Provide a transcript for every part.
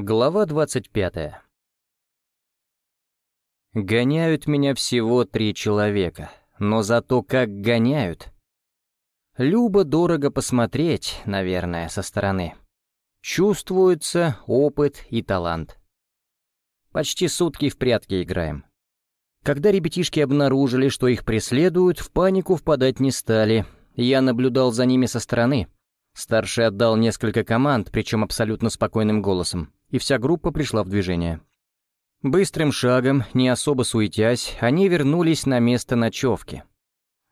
Глава 25 Гоняют меня всего три человека, но зато как гоняют. Любо дорого посмотреть, наверное, со стороны. Чувствуется опыт и талант. Почти сутки в прятки играем. Когда ребятишки обнаружили, что их преследуют, в панику впадать не стали. Я наблюдал за ними со стороны. Старший отдал несколько команд, причем абсолютно спокойным голосом и вся группа пришла в движение. Быстрым шагом, не особо суетясь, они вернулись на место ночевки.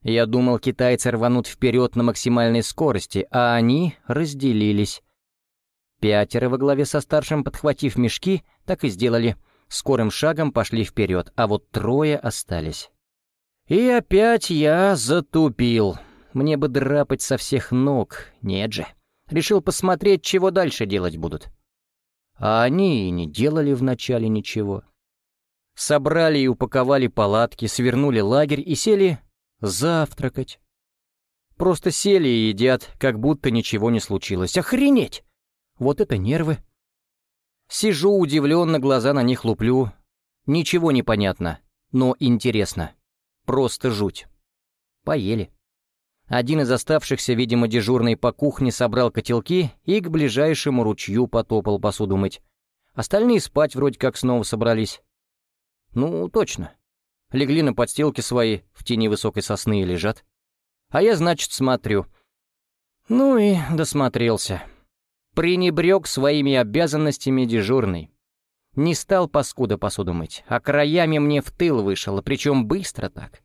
Я думал, китайцы рванут вперед на максимальной скорости, а они разделились. Пятеро во главе со старшим, подхватив мешки, так и сделали. Скорым шагом пошли вперед, а вот трое остались. И опять я затупил. Мне бы драпать со всех ног, нет же. Решил посмотреть, чего дальше делать будут. А они и не делали вначале ничего. Собрали и упаковали палатки, свернули лагерь и сели завтракать. Просто сели и едят, как будто ничего не случилось. Охренеть! Вот это нервы. Сижу удивленно, глаза на них луплю. Ничего не понятно, но интересно. Просто жуть. Поели. Один из оставшихся, видимо, дежурный по кухне, собрал котелки и к ближайшему ручью потопал посуду мыть. Остальные спать вроде как снова собрались. Ну, точно. Легли на подстилки свои, в тени высокой сосны и лежат. А я, значит, смотрю. Ну и досмотрелся. Пренебрег своими обязанностями дежурный. Не стал паскуда посуду мыть, а краями мне в тыл вышел, причем быстро так.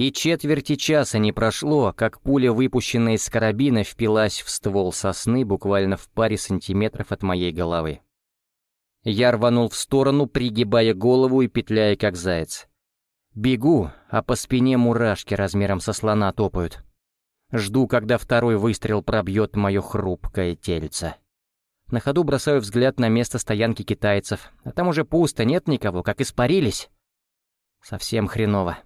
И четверти часа не прошло, как пуля, выпущенная из карабина, впилась в ствол сосны буквально в паре сантиметров от моей головы. Я рванул в сторону, пригибая голову и петляя, как заяц. Бегу, а по спине мурашки размером со слона топают. Жду, когда второй выстрел пробьет мое хрупкое тельце. На ходу бросаю взгляд на место стоянки китайцев, а там уже пусто, нет никого, как испарились. Совсем хреново.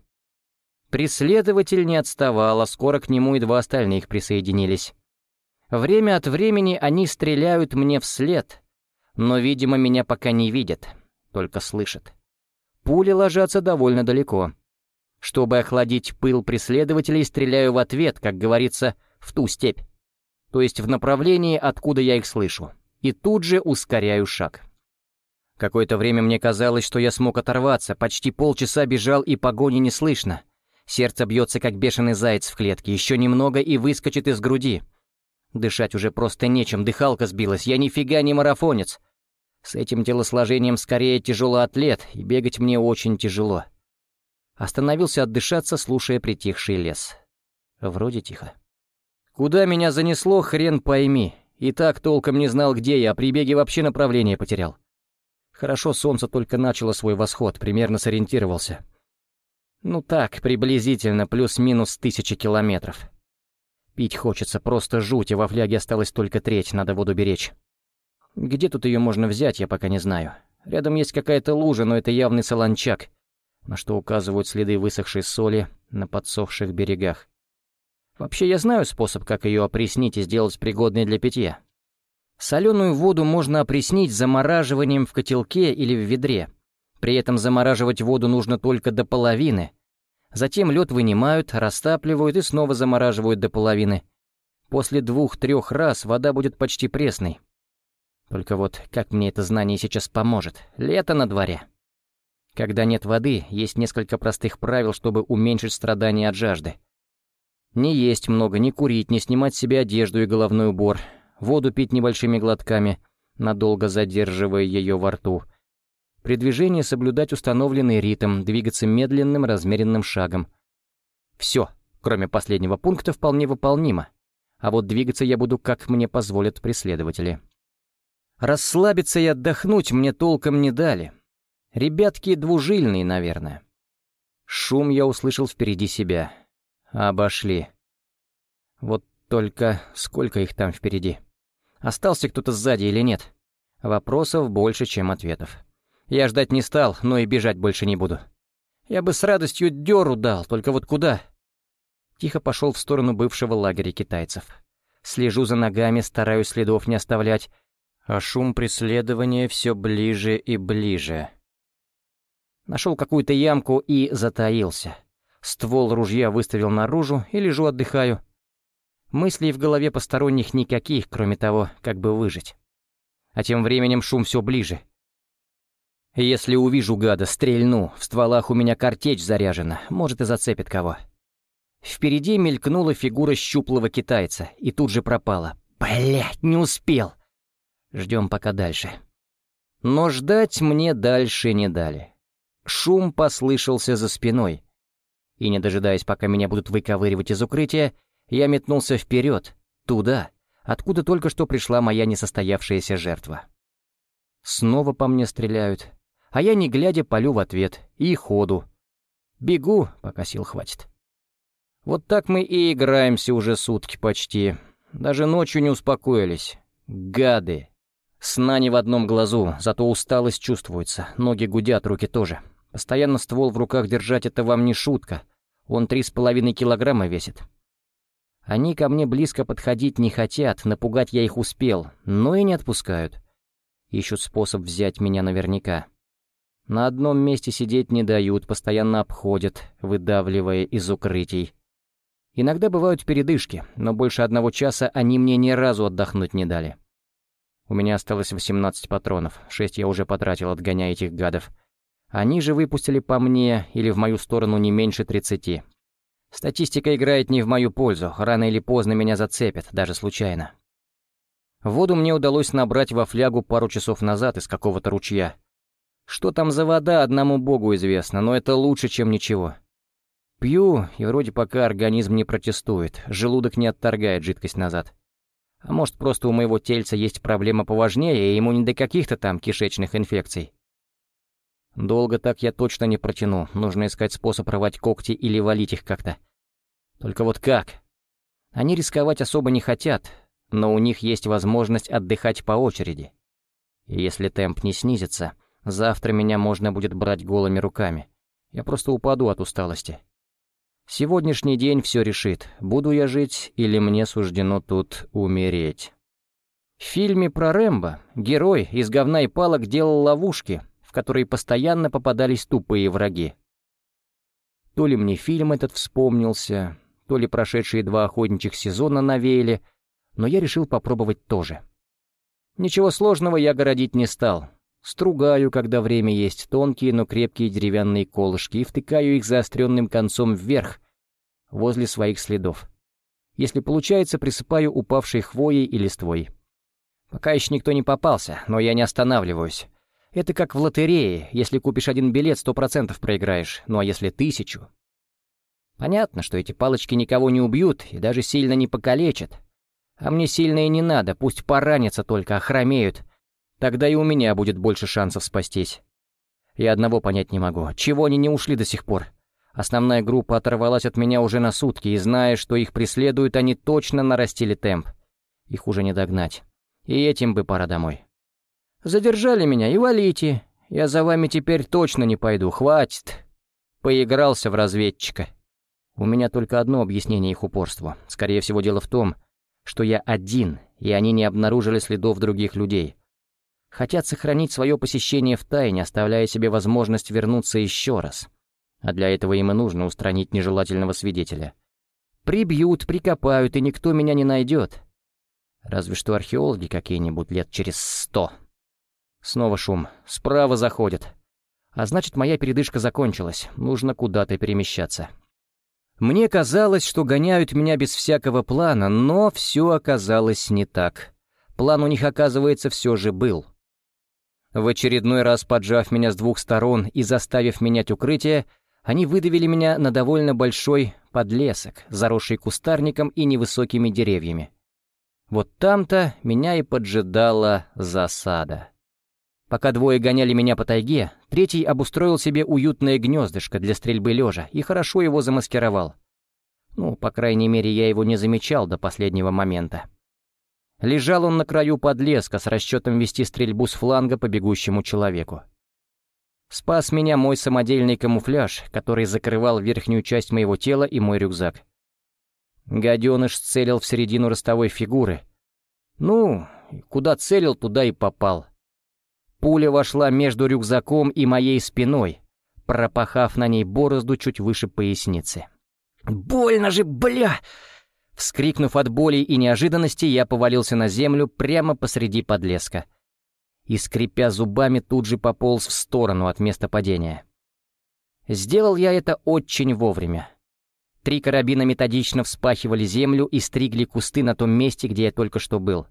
Преследователь не отставал, а скоро к нему и два остальных присоединились. Время от времени они стреляют мне вслед, но, видимо, меня пока не видят, только слышат. Пули ложатся довольно далеко. Чтобы охладить пыл преследователей, стреляю в ответ, как говорится, в ту степь. То есть в направлении, откуда я их слышу. И тут же ускоряю шаг. Какое-то время мне казалось, что я смог оторваться, почти полчаса бежал и погони не слышно — Сердце бьется, как бешеный заяц в клетке, еще немного и выскочит из груди. Дышать уже просто нечем, дыхалка сбилась, я нифига не марафонец. С этим телосложением скорее тяжелоатлет, и бегать мне очень тяжело. Остановился отдышаться, слушая притихший лес. Вроде тихо. Куда меня занесло, хрен пойми. И так толком не знал, где я, а при беге вообще направление потерял. Хорошо, солнце только начало свой восход, примерно сориентировался. Ну так, приблизительно, плюс-минус тысячи километров. Пить хочется, просто жуть, и во фляге осталась только треть, надо воду беречь. Где тут ее можно взять, я пока не знаю. Рядом есть какая-то лужа, но это явный солончак, на что указывают следы высохшей соли на подсохших берегах. Вообще я знаю способ, как ее опреснить и сделать пригодной для питья. Соленую воду можно опреснить замораживанием в котелке или в ведре, при этом замораживать воду нужно только до половины. Затем лед вынимают, растапливают и снова замораживают до половины. После двух-трех раз вода будет почти пресной. Только вот как мне это знание сейчас поможет? Лето на дворе. Когда нет воды, есть несколько простых правил, чтобы уменьшить страдания от жажды. Не есть много, не курить, не снимать себе одежду и головной убор, воду пить небольшими глотками, надолго задерживая ее во рту — при движении соблюдать установленный ритм, двигаться медленным, размеренным шагом. Все, кроме последнего пункта, вполне выполнимо. А вот двигаться я буду, как мне позволят преследователи. Расслабиться и отдохнуть мне толком не дали. Ребятки двужильные, наверное. Шум я услышал впереди себя. Обошли. Вот только сколько их там впереди? Остался кто-то сзади или нет? Вопросов больше, чем ответов. Я ждать не стал, но и бежать больше не буду. Я бы с радостью дёру дал, только вот куда? Тихо пошел в сторону бывшего лагеря китайцев. Слежу за ногами, стараюсь следов не оставлять. а шум преследования все ближе и ближе. Нашел какую-то ямку и затаился. Ствол ружья выставил наружу и лежу отдыхаю. Мыслей в голове посторонних никаких, кроме того, как бы выжить. А тем временем шум все ближе. Если увижу гада, стрельну. В стволах у меня картечь заряжена, может и зацепит кого. Впереди мелькнула фигура щуплого китайца и тут же пропала. Блять, не успел. Ждем пока дальше. Но ждать мне дальше не дали. Шум послышался за спиной. И не дожидаясь, пока меня будут выковыривать из укрытия, я метнулся вперед, туда, откуда только что пришла моя несостоявшаяся жертва. Снова по мне стреляют, а я, не глядя, полю в ответ и ходу. Бегу, пока сил хватит. Вот так мы и играемся уже сутки почти. Даже ночью не успокоились. Гады. Сна не в одном глазу, зато усталость чувствуется. Ноги гудят, руки тоже. Постоянно ствол в руках держать — это вам не шутка. Он три с половиной килограмма весит. Они ко мне близко подходить не хотят, напугать я их успел, но и не отпускают. Ищут способ взять меня наверняка. На одном месте сидеть не дают, постоянно обходят, выдавливая из укрытий. Иногда бывают передышки, но больше одного часа они мне ни разу отдохнуть не дали. У меня осталось 18 патронов, 6 я уже потратил, отгоняя этих гадов. Они же выпустили по мне или в мою сторону не меньше 30. Статистика играет не в мою пользу, рано или поздно меня зацепят, даже случайно. Воду мне удалось набрать во флягу пару часов назад из какого-то ручья. Что там за вода, одному богу известно, но это лучше, чем ничего. Пью, и вроде пока организм не протестует, желудок не отторгает жидкость назад. А может, просто у моего тельца есть проблема поважнее, и ему не до каких-то там кишечных инфекций. Долго так я точно не протяну, нужно искать способ рвать когти или валить их как-то. Только вот как? Они рисковать особо не хотят, но у них есть возможность отдыхать по очереди. Если темп не снизится, завтра меня можно будет брать голыми руками. Я просто упаду от усталости. Сегодняшний день все решит, буду я жить или мне суждено тут умереть. В фильме про Рэмбо герой из говна и палок делал ловушки, в которые постоянно попадались тупые враги. То ли мне фильм этот вспомнился, то ли прошедшие два охотничьих сезона навеяли, но я решил попробовать тоже. Ничего сложного я городить не стал. Стругаю, когда время есть, тонкие, но крепкие деревянные колышки и втыкаю их заостренным концом вверх, возле своих следов. Если получается, присыпаю упавшей хвоей и листвой. Пока еще никто не попался, но я не останавливаюсь. Это как в лотерее, если купишь один билет, сто процентов проиграешь, ну а если тысячу? Понятно, что эти палочки никого не убьют и даже сильно не покалечат. А мне сильно и не надо, пусть поранятся только, охромеют, Тогда и у меня будет больше шансов спастись. Я одного понять не могу. Чего они не ушли до сих пор? Основная группа оторвалась от меня уже на сутки, и зная, что их преследуют, они точно нарастили темп. Их уже не догнать. И этим бы пора домой. Задержали меня и валите. Я за вами теперь точно не пойду, хватит. Поигрался в разведчика. У меня только одно объяснение их упорству. Скорее всего, дело в том, что я один, и они не обнаружили следов других людей хотят сохранить свое посещение в тайне, оставляя себе возможность вернуться еще раз. А для этого им и нужно устранить нежелательного свидетеля. Прибьют, прикопают, и никто меня не найдет. Разве что археологи какие-нибудь лет через сто. Снова шум. Справа заходят. А значит, моя передышка закончилась. Нужно куда-то перемещаться. Мне казалось, что гоняют меня без всякого плана, но все оказалось не так. План у них, оказывается, все же был. В очередной раз поджав меня с двух сторон и заставив менять укрытие, они выдавили меня на довольно большой подлесок, заросший кустарником и невысокими деревьями. Вот там-то меня и поджидала засада. Пока двое гоняли меня по тайге, третий обустроил себе уютное гнездышко для стрельбы лежа и хорошо его замаскировал. Ну, по крайней мере, я его не замечал до последнего момента. Лежал он на краю подлеска с расчетом вести стрельбу с фланга по бегущему человеку. Спас меня мой самодельный камуфляж, который закрывал верхнюю часть моего тела и мой рюкзак. Гаденыш целил в середину ростовой фигуры. Ну, Куда целил, туда и попал. Пуля вошла между рюкзаком и моей спиной, пропахав на ней борозду чуть выше поясницы. «Больно же, бля!» Вскрикнув от боли и неожиданности, я повалился на землю прямо посреди подлеска. И, скрипя зубами, тут же пополз в сторону от места падения. Сделал я это очень вовремя. Три карабина методично вспахивали землю и стригли кусты на том месте, где я только что был.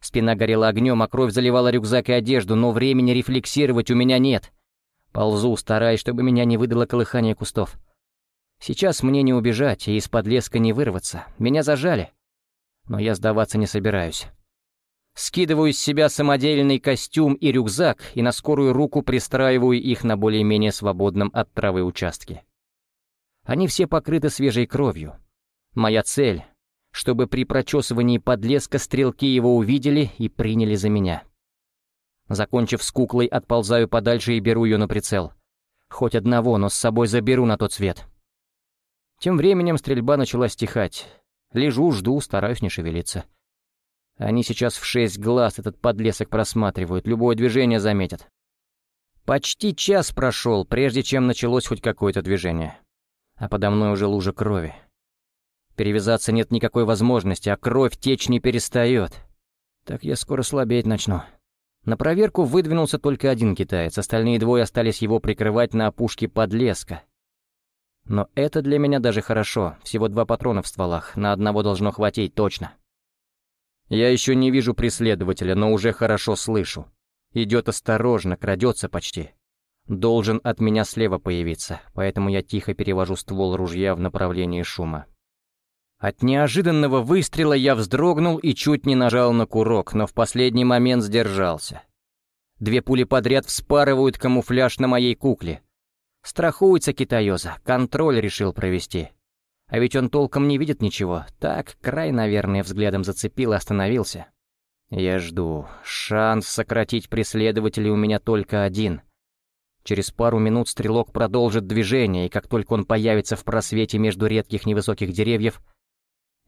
Спина горела огнем, а кровь заливала рюкзак и одежду, но времени рефлексировать у меня нет. Ползу, стараясь, чтобы меня не выдало колыхание кустов. Сейчас мне не убежать и из-под леска не вырваться. Меня зажали. Но я сдаваться не собираюсь. Скидываю с себя самодельный костюм и рюкзак и на скорую руку пристраиваю их на более-менее свободном от травы участке. Они все покрыты свежей кровью. Моя цель — чтобы при прочесывании подлеска стрелки его увидели и приняли за меня. Закончив с куклой, отползаю подальше и беру ее на прицел. Хоть одного, но с собой заберу на тот свет. Тем временем стрельба начала стихать. Лежу, жду, стараюсь не шевелиться. Они сейчас в шесть глаз этот подлесок просматривают, любое движение заметят. Почти час прошел, прежде чем началось хоть какое-то движение. А подо мной уже лужа крови. Перевязаться нет никакой возможности, а кровь течь не перестает. Так я скоро слабеть начну. На проверку выдвинулся только один китаец, остальные двое остались его прикрывать на опушке подлеска. Но это для меня даже хорошо, всего два патрона в стволах, на одного должно хватить точно. Я еще не вижу преследователя, но уже хорошо слышу. Идет осторожно, крадется почти. Должен от меня слева появиться, поэтому я тихо перевожу ствол ружья в направлении шума. От неожиданного выстрела я вздрогнул и чуть не нажал на курок, но в последний момент сдержался. Две пули подряд вспарывают камуфляж на моей кукле. Страхуется китаёза, контроль решил провести. А ведь он толком не видит ничего. Так, край, наверное, взглядом зацепил и остановился. Я жду. Шанс сократить преследователя у меня только один. Через пару минут стрелок продолжит движение, и как только он появится в просвете между редких невысоких деревьев,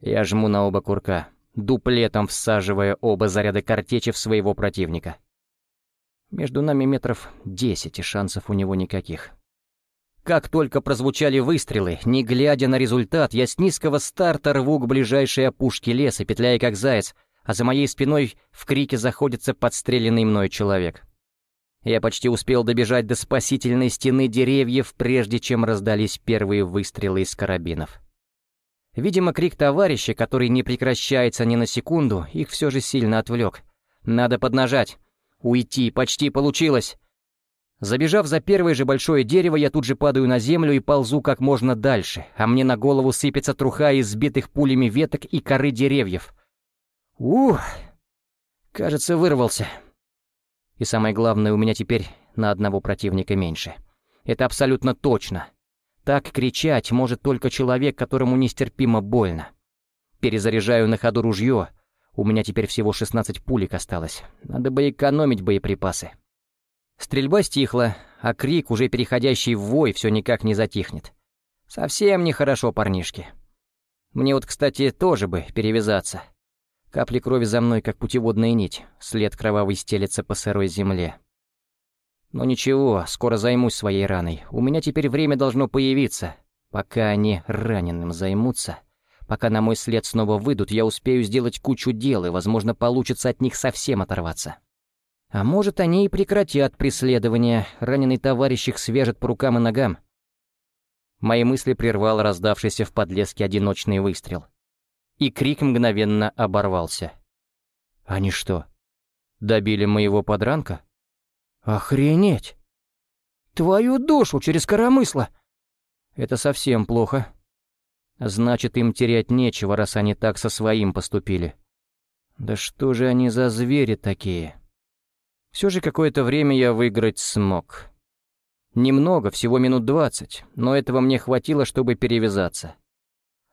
я жму на оба курка, дуплетом всаживая оба заряда картечи в своего противника. Между нами метров десять, и шансов у него никаких. Как только прозвучали выстрелы, не глядя на результат, я с низкого старта рву к ближайшей опушке леса, петляя как заяц, а за моей спиной в крике заходится подстреленный мной человек. Я почти успел добежать до спасительной стены деревьев, прежде чем раздались первые выстрелы из карабинов. Видимо, крик товарища, который не прекращается ни на секунду, их все же сильно отвлек. Надо поднажать. Уйти, почти получилось. Забежав за первое же большое дерево, я тут же падаю на землю и ползу как можно дальше, а мне на голову сыпется труха из сбитых пулями веток и коры деревьев. Ух! Кажется, вырвался. И самое главное, у меня теперь на одного противника меньше. Это абсолютно точно. Так кричать может только человек, которому нестерпимо больно. Перезаряжаю на ходу ружье. У меня теперь всего 16 пулек осталось. Надо бы экономить боеприпасы. Стрельба стихла, а крик, уже переходящий в вой, все никак не затихнет. Совсем нехорошо, парнишки. Мне вот, кстати, тоже бы перевязаться. Капли крови за мной, как путеводная нить, след кровавый стелется по сырой земле. Но ничего, скоро займусь своей раной. У меня теперь время должно появиться. Пока они раненым займутся, пока на мой след снова выйдут, я успею сделать кучу дел, и, возможно, получится от них совсем оторваться. А может, они и прекратят преследование, раненый товарищ их свяжет по рукам и ногам. Мои мысли прервал раздавшийся в подлеске одиночный выстрел. И крик мгновенно оборвался. «Они что, добили моего подранка? Охренеть! Твою душу через коромысло!» Это совсем плохо. Значит, им терять нечего, раз они так со своим поступили. Да что же они за звери такие? Все же какое-то время я выиграть смог. Немного, всего минут двадцать, но этого мне хватило, чтобы перевязаться.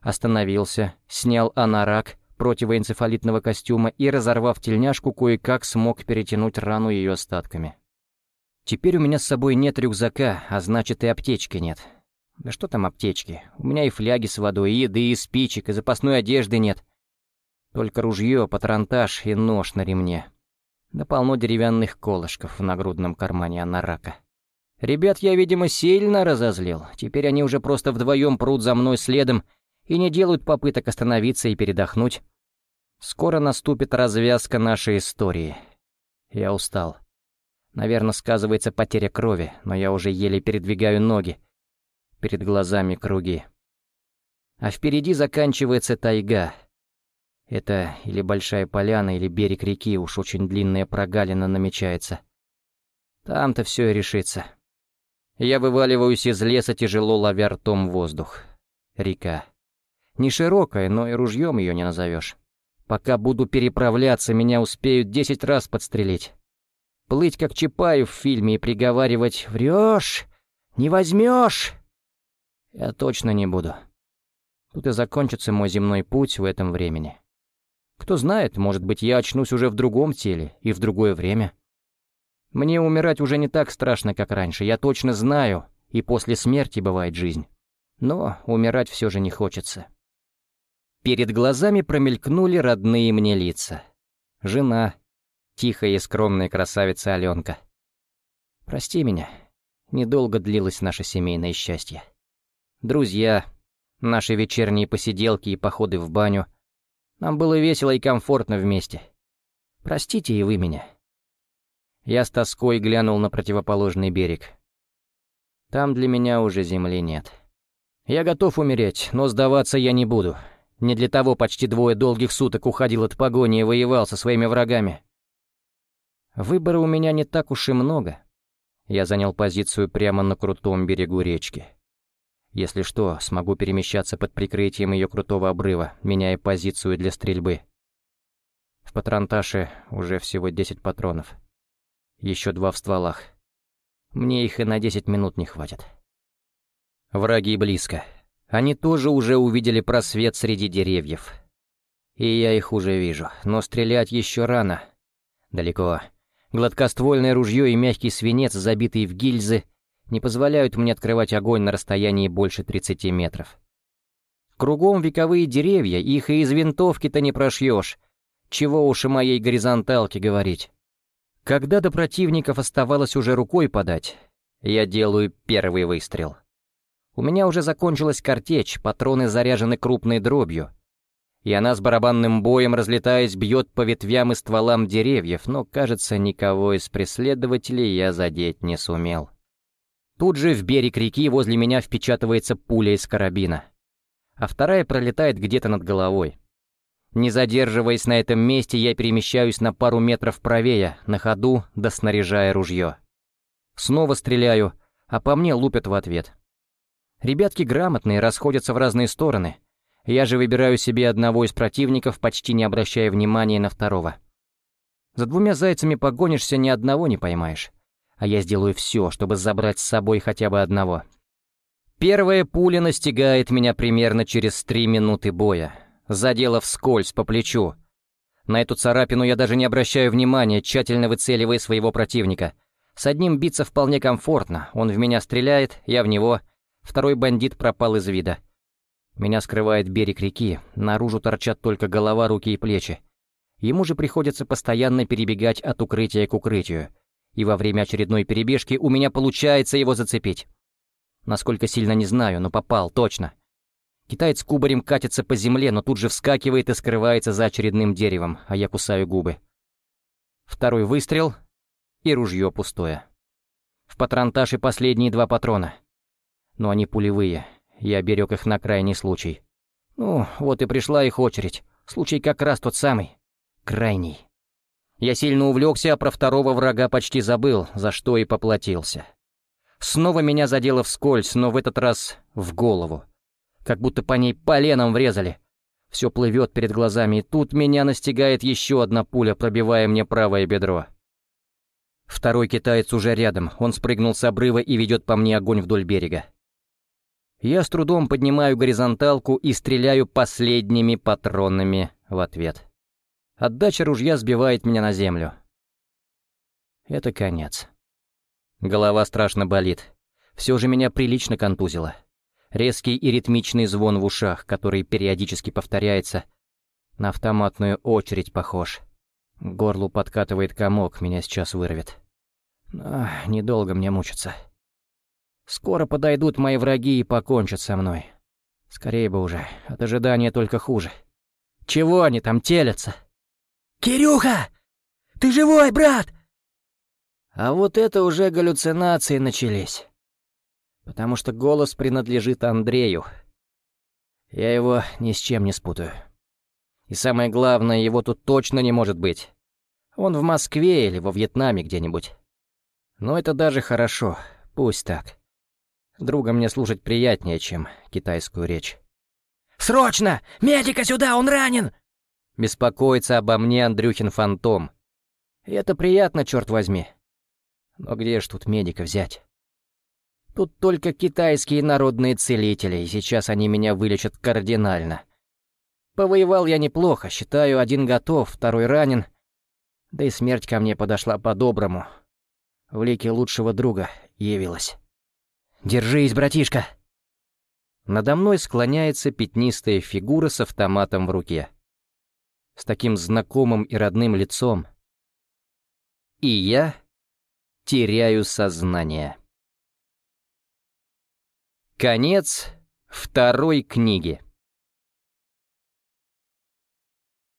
Остановился, снял анорак противоэнцефалитного костюма и, разорвав тельняшку, кое-как смог перетянуть рану ее остатками. Теперь у меня с собой нет рюкзака, а значит и аптечки нет. Да что там аптечки? У меня и фляги с водой, и еды, и спичек, и запасной одежды нет. Только ружье, патронтаж и нож на ремне. Да полно деревянных колышков в нагрудном кармане анарака. Ребят я, видимо, сильно разозлил. Теперь они уже просто вдвоем прут за мной следом и не делают попыток остановиться и передохнуть. Скоро наступит развязка нашей истории. Я устал. Наверное, сказывается потеря крови, но я уже еле передвигаю ноги. Перед глазами круги. А впереди заканчивается тайга. Это или большая поляна, или берег реки, уж очень длинная прогалина намечается. Там-то все и решится. Я вываливаюсь из леса, тяжело ловя ртом воздух. Река. Не широкая, но и ружьем ее не назовешь. Пока буду переправляться, меня успеют десять раз подстрелить. Плыть как Чапаев в фильме и приговаривать «Врешь! Не возьмешь!» Я точно не буду. Тут и закончится мой земной путь в этом времени. Кто знает, может быть, я очнусь уже в другом теле и в другое время. Мне умирать уже не так страшно, как раньше, я точно знаю, и после смерти бывает жизнь. Но умирать все же не хочется. Перед глазами промелькнули родные мне лица. Жена, тихая и скромная красавица Аленка. Прости меня, недолго длилось наше семейное счастье. Друзья, наши вечерние посиделки и походы в баню. Нам было весело и комфортно вместе. Простите и вы меня. Я с тоской глянул на противоположный берег. Там для меня уже земли нет. Я готов умереть, но сдаваться я не буду. Не для того почти двое долгих суток уходил от погони и воевал со своими врагами. Выбора у меня не так уж и много. Я занял позицию прямо на крутом берегу речки. Если что, смогу перемещаться под прикрытием ее крутого обрыва, меняя позицию для стрельбы. В патронташе уже всего 10 патронов. Еще два в стволах. Мне их и на 10 минут не хватит. Враги близко. Они тоже уже увидели просвет среди деревьев. И я их уже вижу, но стрелять еще рано. Далеко. Гладкоствольное ружье и мягкий свинец, забитый в гильзы — не позволяют мне открывать огонь на расстоянии больше 30 метров. Кругом вековые деревья, их и из винтовки-то не прошьешь. Чего уж и моей горизонталке говорить. Когда до противников оставалось уже рукой подать, я делаю первый выстрел. У меня уже закончилась картечь, патроны заряжены крупной дробью. И она с барабанным боем, разлетаясь, бьет по ветвям и стволам деревьев, но, кажется, никого из преследователей я задеть не сумел. Тут же в берег реки возле меня впечатывается пуля из карабина, а вторая пролетает где-то над головой. Не задерживаясь на этом месте, я перемещаюсь на пару метров правее, на ходу, доснаряжая ружье. Снова стреляю, а по мне лупят в ответ. Ребятки грамотные, расходятся в разные стороны. Я же выбираю себе одного из противников, почти не обращая внимания на второго. За двумя зайцами погонишься, ни одного не поймаешь а я сделаю все, чтобы забрать с собой хотя бы одного. Первая пуля настигает меня примерно через три минуты боя, задела вскользь по плечу. На эту царапину я даже не обращаю внимания, тщательно выцеливая своего противника. С одним биться вполне комфортно, он в меня стреляет, я в него. Второй бандит пропал из вида. Меня скрывает берег реки, наружу торчат только голова, руки и плечи. Ему же приходится постоянно перебегать от укрытия к укрытию — и во время очередной перебежки у меня получается его зацепить. Насколько сильно не знаю, но попал, точно. Китаец кубарем катится по земле, но тут же вскакивает и скрывается за очередным деревом, а я кусаю губы. Второй выстрел, и ружье пустое. В патронташе последние два патрона. Но они пулевые, я берег их на крайний случай. Ну, вот и пришла их очередь. Случай как раз тот самый. Крайний. Я сильно увлекся, а про второго врага почти забыл, за что и поплатился. Снова меня задело вскользь, но в этот раз в голову. Как будто по ней поленом врезали. Все плывет перед глазами, и тут меня настигает еще одна пуля, пробивая мне правое бедро. Второй китаец уже рядом, он спрыгнул с обрыва и ведет по мне огонь вдоль берега. Я с трудом поднимаю горизонталку и стреляю последними патронами в ответ. Отдача ружья сбивает меня на землю. Это конец. Голова страшно болит. Все же меня прилично контузило. Резкий и ритмичный звон в ушах, который периодически повторяется. На автоматную очередь похож. Горлу подкатывает комок, меня сейчас вырвет. Но недолго мне мучиться. Скоро подойдут мои враги и покончат со мной. Скорее бы уже, от ожидания только хуже. Чего они там телятся? «Кирюха! Ты живой, брат?» А вот это уже галлюцинации начались. Потому что голос принадлежит Андрею. Я его ни с чем не спутаю. И самое главное, его тут точно не может быть. Он в Москве или во Вьетнаме где-нибудь. Но это даже хорошо, пусть так. Друга мне слушать приятнее, чем китайскую речь. «Срочно! Медика сюда, он ранен!» Беспокоится обо мне Андрюхин фантом. И это приятно, черт возьми. Но где ж тут медика взять? Тут только китайские народные целители, и сейчас они меня вылечат кардинально. Повоевал я неплохо, считаю, один готов, второй ранен. Да и смерть ко мне подошла по-доброму. В лике лучшего друга явилась. «Держись, братишка!» Надо мной склоняется пятнистая фигура с автоматом в руке. С таким знакомым и родным лицом. И я теряю сознание. Конец второй книги.